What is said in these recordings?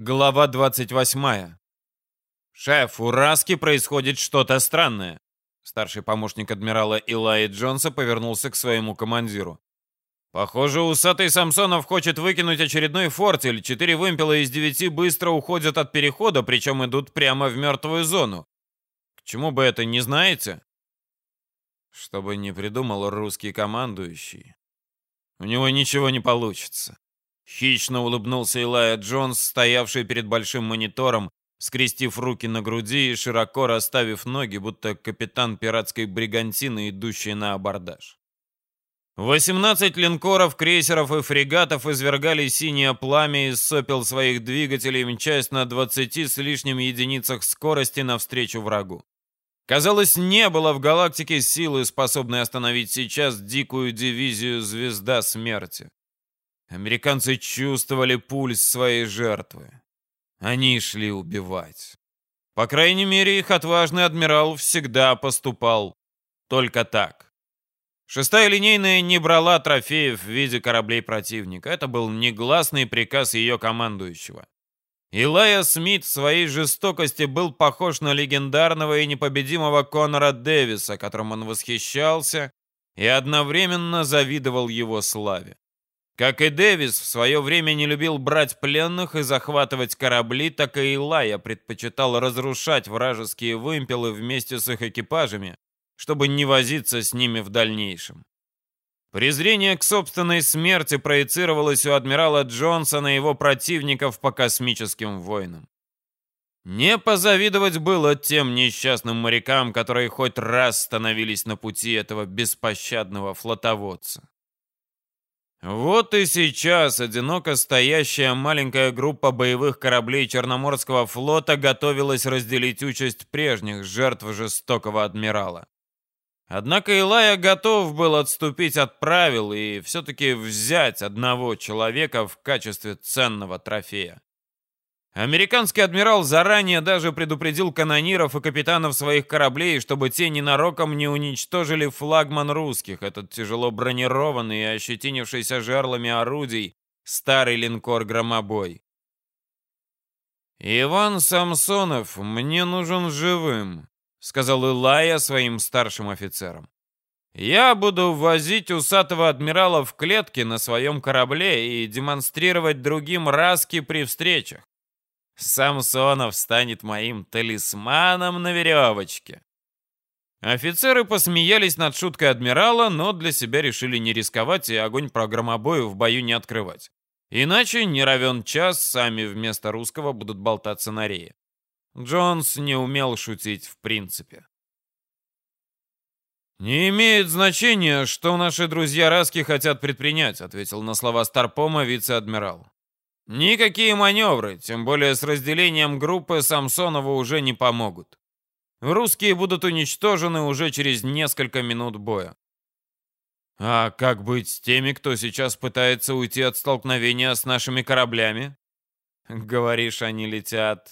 Глава 28. «Шеф, у Раски происходит что-то странное». Старший помощник адмирала Илаи Джонса повернулся к своему командиру. «Похоже, усатый Самсонов хочет выкинуть очередной фортель. Четыре вымпела из девяти быстро уходят от перехода, причем идут прямо в мертвую зону. К чему бы это, не знаете?» Чтобы не придумал русский командующий. У него ничего не получится. Хищно улыбнулся Илая Джонс, стоявший перед большим монитором, скрестив руки на груди и широко расставив ноги, будто капитан пиратской бригантины, идущий на абордаж. 18 линкоров, крейсеров и фрегатов извергали синее пламя из сопел своих двигателей, мчась на 20 с лишним единицах скорости навстречу врагу. Казалось, не было в галактике силы, способной остановить сейчас дикую дивизию «Звезда смерти». Американцы чувствовали пульс своей жертвы. Они шли убивать. По крайней мере, их отважный адмирал всегда поступал только так. Шестая линейная не брала трофеев в виде кораблей противника. Это был негласный приказ ее командующего. Илая Смит в своей жестокости был похож на легендарного и непобедимого Конора Дэвиса, которым он восхищался и одновременно завидовал его славе. Как и Дэвис в свое время не любил брать пленных и захватывать корабли, так и Илая предпочитал разрушать вражеские вымпелы вместе с их экипажами, чтобы не возиться с ними в дальнейшем. Презрение к собственной смерти проецировалось у адмирала Джонсона и его противников по космическим войнам. Не позавидовать было тем несчастным морякам, которые хоть раз становились на пути этого беспощадного флотоводца. Вот и сейчас одиноко стоящая маленькая группа боевых кораблей Черноморского флота готовилась разделить участь прежних жертв жестокого адмирала. Однако Илая готов был отступить от правил и все-таки взять одного человека в качестве ценного трофея. Американский адмирал заранее даже предупредил канониров и капитанов своих кораблей, чтобы те ненароком не уничтожили флагман русских, этот тяжело бронированный и ощетинившийся жерлами орудий старый линкор «Громобой». «Иван Самсонов мне нужен живым», — сказал Илая своим старшим офицерам. «Я буду возить усатого адмирала в клетке на своем корабле и демонстрировать другим раски при встречах. Самсонов станет моим талисманом на веревочке. Офицеры посмеялись над шуткой адмирала, но для себя решили не рисковать и огонь про громобою в бою не открывать. Иначе, не равен час, сами вместо русского будут болтаться на рее. Джонс не умел шутить в принципе. «Не имеет значения, что наши друзья Раски хотят предпринять», ответил на слова Старпома вице-адмирал. Никакие маневры, тем более с разделением группы Самсонова уже не помогут. Русские будут уничтожены уже через несколько минут боя. А как быть с теми, кто сейчас пытается уйти от столкновения с нашими кораблями? Говоришь, они летят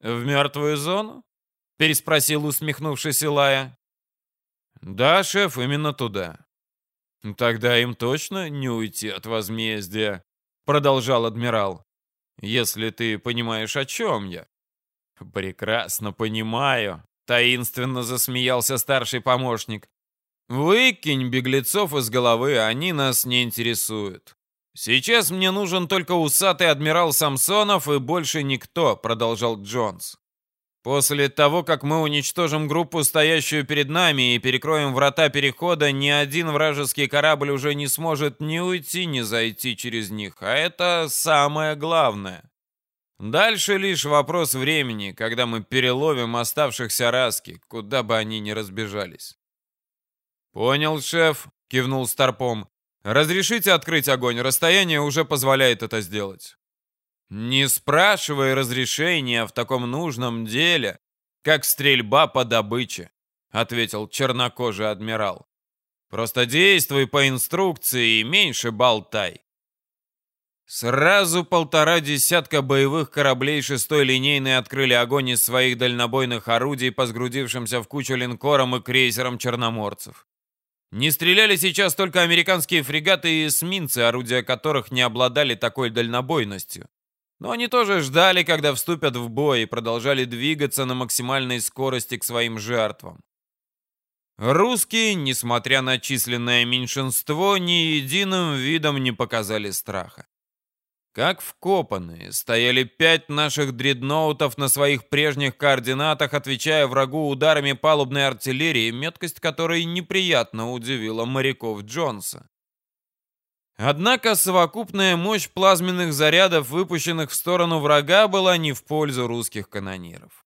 в мертвую зону? Переспросил усмехнувшись Илая. Да, шеф, именно туда. Тогда им точно не уйти от возмездия продолжал адмирал. Если ты понимаешь, о чем я. Прекрасно понимаю, таинственно засмеялся старший помощник. Выкинь беглецов из головы, они нас не интересуют. Сейчас мне нужен только усатый адмирал Самсонов и больше никто, продолжал Джонс. После того, как мы уничтожим группу, стоящую перед нами, и перекроем врата перехода, ни один вражеский корабль уже не сможет ни уйти, ни зайти через них. А это самое главное. Дальше лишь вопрос времени, когда мы переловим оставшихся раски, куда бы они ни разбежались. «Понял, шеф», — кивнул Старпом. «Разрешите открыть огонь, расстояние уже позволяет это сделать». Не спрашивай разрешения в таком нужном деле, как стрельба по добыче, ответил чернокожий адмирал. Просто действуй по инструкции и меньше болтай. Сразу полтора десятка боевых кораблей шестой линейной открыли огонь из своих дальнобойных орудий по сгрудившимся в кучу линкорам и крейсерам черноморцев. Не стреляли сейчас только американские фрегаты и эсминцы, орудия которых не обладали такой дальнобойностью. Но они тоже ждали, когда вступят в бой, и продолжали двигаться на максимальной скорости к своим жертвам. Русские, несмотря на численное меньшинство, ни единым видом не показали страха. Как вкопанные, стояли пять наших дредноутов на своих прежних координатах, отвечая врагу ударами палубной артиллерии, меткость которой неприятно удивила моряков Джонса. Однако совокупная мощь плазменных зарядов, выпущенных в сторону врага, была не в пользу русских канониров.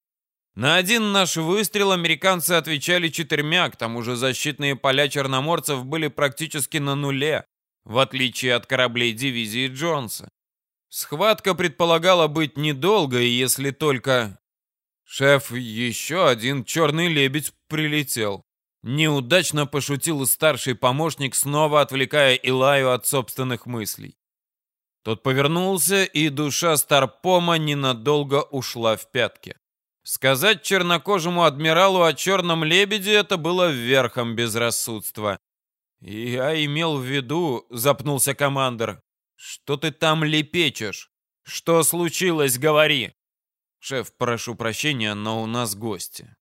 На один наш выстрел американцы отвечали четырьмя, к тому же защитные поля черноморцев были практически на нуле, в отличие от кораблей дивизии Джонса. Схватка предполагала быть недолгой, если только... Шеф, еще один черный лебедь прилетел. Неудачно пошутил старший помощник, снова отвлекая Илаю от собственных мыслей. Тот повернулся, и душа Старпома ненадолго ушла в пятки. Сказать чернокожему адмиралу о черном лебеде это было верхом безрассудства. «Я имел в виду», — запнулся командир, — «что ты там лепечешь? Что случилось, говори!» «Шеф, прошу прощения, но у нас гости».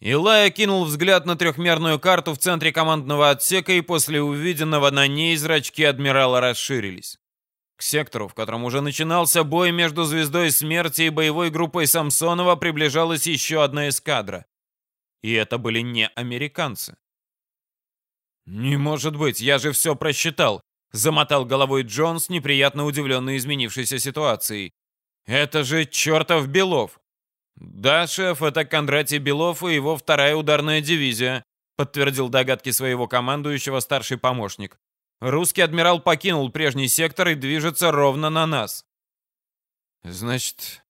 Илай кинул взгляд на трехмерную карту в центре командного отсека, и после увиденного на ней зрачки адмирала расширились. К сектору, в котором уже начинался бой между Звездой Смерти и боевой группой Самсонова, приближалась еще одна эскадра. И это были не американцы. «Не может быть, я же все просчитал», — замотал головой Джонс, неприятно удивленный изменившейся ситуацией. «Это же чертов Белов! «Да, шеф, это Кондратий Белов и его вторая ударная дивизия», подтвердил догадки своего командующего старший помощник. «Русский адмирал покинул прежний сектор и движется ровно на нас». «Значит,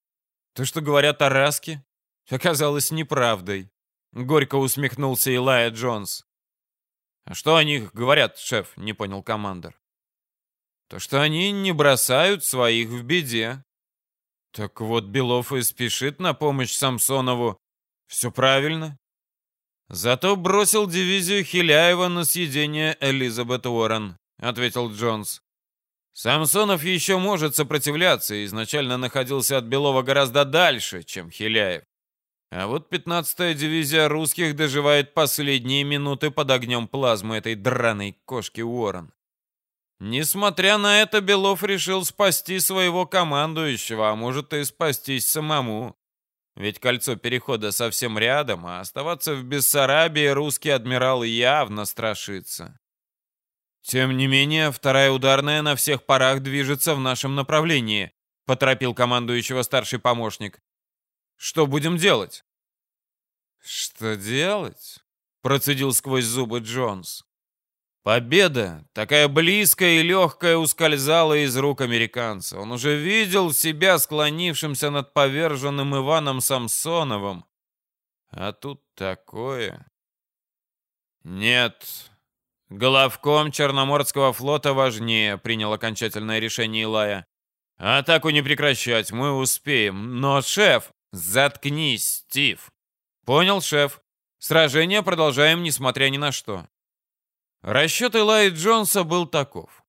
то, что говорят о Раске, оказалось неправдой», — горько усмехнулся Илая Джонс. «А что о них говорят, шеф?» — не понял командир. «То, что они не бросают своих в беде», так вот, Белов и спешит на помощь Самсонову. Все правильно. Зато бросил дивизию Хиляева на съедение Элизабет Уоррен, ответил Джонс. Самсонов еще может сопротивляться и изначально находился от Белова гораздо дальше, чем Хиляев. А вот 15-я дивизия русских доживает последние минуты под огнем плазмы этой драной кошки Уоррен. Несмотря на это, Белов решил спасти своего командующего, а может и спастись самому. Ведь кольцо перехода совсем рядом, а оставаться в Бессарабии русский адмирал явно страшится. Тем не менее, вторая ударная на всех парах движется в нашем направлении, поторопил командующего старший помощник. Что будем делать? Что делать? Процедил сквозь зубы Джонс. Победа, такая близкая и легкая, ускользала из рук американца. Он уже видел себя склонившимся над поверженным Иваном Самсоновым. А тут такое... Нет, Головком Черноморского флота важнее, принял окончательное решение Илая. Атаку не прекращать, мы успеем. Но, шеф, заткнись, Стив. Понял, шеф. Сражение продолжаем, несмотря ни на что. Расчет Элайи Джонса был таков.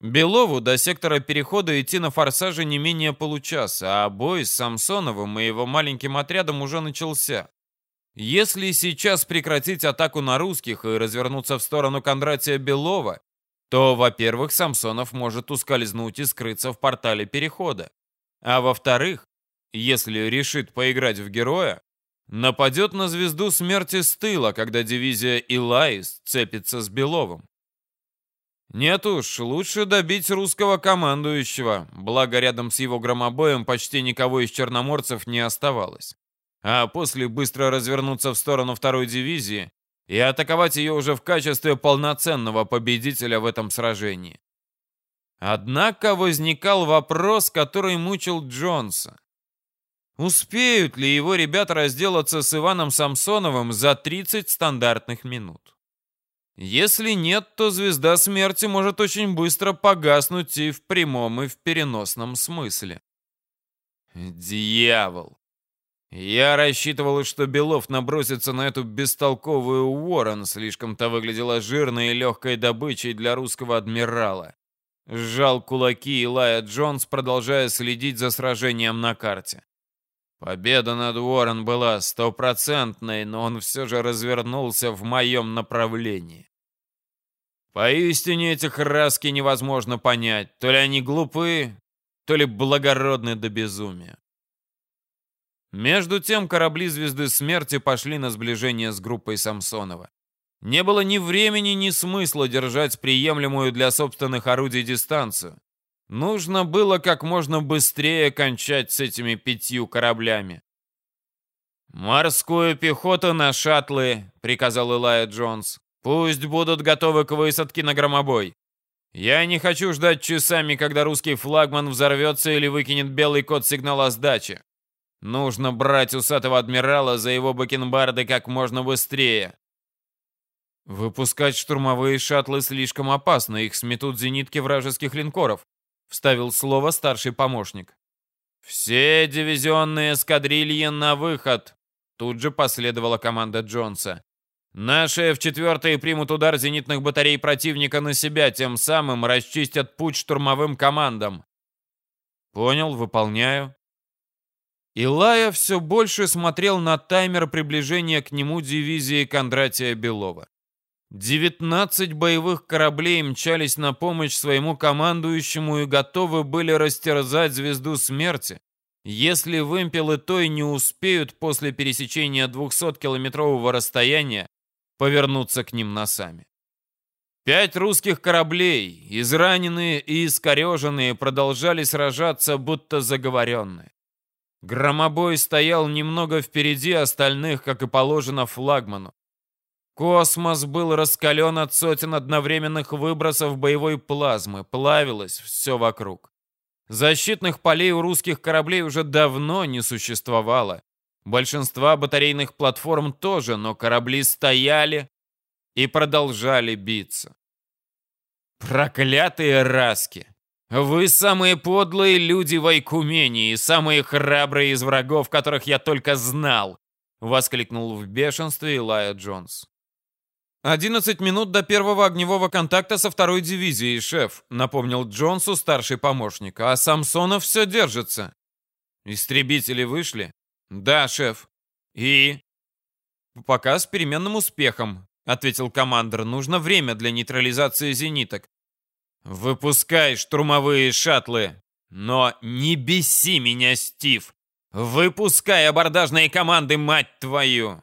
Белову до сектора перехода идти на форсаже не менее получаса, а бой с Самсоновым и его маленьким отрядом уже начался. Если сейчас прекратить атаку на русских и развернуться в сторону Кондратия Белова, то, во-первых, Самсонов может ускользнуть и скрыться в портале перехода. А во-вторых, если решит поиграть в героя, нападет на звезду смерти с тыла, когда дивизия Илайс цепится с Беловым. Нет уж, лучше добить русского командующего, благо рядом с его громобоем почти никого из черноморцев не оставалось. А после быстро развернуться в сторону второй дивизии и атаковать ее уже в качестве полноценного победителя в этом сражении. Однако возникал вопрос, который мучил Джонса. Успеют ли его ребята разделаться с Иваном Самсоновым за 30 стандартных минут? Если нет, то звезда смерти может очень быстро погаснуть и в прямом, и в переносном смысле. Дьявол! Я рассчитывал, что Белов набросится на эту бестолковую Уоррен, слишком-то выглядела жирной и легкой добычей для русского адмирала. Сжал кулаки Илая Джонс, продолжая следить за сражением на карте. Победа над Уоррен была стопроцентной, но он все же развернулся в моем направлении. Поистине этих раски невозможно понять. То ли они глупы, то ли благородны до безумия. Между тем корабли Звезды Смерти пошли на сближение с группой Самсонова. Не было ни времени, ни смысла держать приемлемую для собственных орудий дистанцию. Нужно было как можно быстрее кончать с этими пятью кораблями. «Морскую пехоту на шаттлы», — приказал Илая Джонс. «Пусть будут готовы к высадке на громобой. Я не хочу ждать часами, когда русский флагман взорвется или выкинет белый код сигнала о сдаче. Нужно брать усатого адмирала за его бакенбарды как можно быстрее. «Выпускать штурмовые шаттлы слишком опасно, их сметут зенитки вражеских линкоров», — вставил слово старший помощник. «Все дивизионные эскадрильи на выход!» Тут же последовала команда Джонса. «Наши F-4 примут удар зенитных батарей противника на себя, тем самым расчистят путь штурмовым командам». «Понял, выполняю». Илая все больше смотрел на таймер приближения к нему дивизии Кондратия Белова. 19 боевых кораблей мчались на помощь своему командующему и готовы были растерзать звезду смерти, если вымпелы той не успеют после пересечения 200-километрового расстояния повернуться к ним носами. Пять русских кораблей, израненные и искореженные, продолжали сражаться, будто заговоренные. Громобой стоял немного впереди остальных, как и положено флагману. Космос был раскален от сотен одновременных выбросов боевой плазмы, плавилось все вокруг. Защитных полей у русских кораблей уже давно не существовало. Большинства батарейных платформ тоже, но корабли стояли и продолжали биться. Проклятые раски! Вы самые подлые люди в Айкумении, самые храбрые из врагов, которых я только знал! Воскликнул в бешенстве Илая Джонс. «Одиннадцать минут до первого огневого контакта со второй дивизией, шеф», напомнил Джонсу старший помощник. «А Самсонов все держится». «Истребители вышли?» «Да, шеф». «И?» «Пока с переменным успехом», — ответил командир. «Нужно время для нейтрализации зениток». «Выпускай штурмовые шаттлы!» «Но не беси меня, Стив! Выпускай абордажные команды, мать твою!»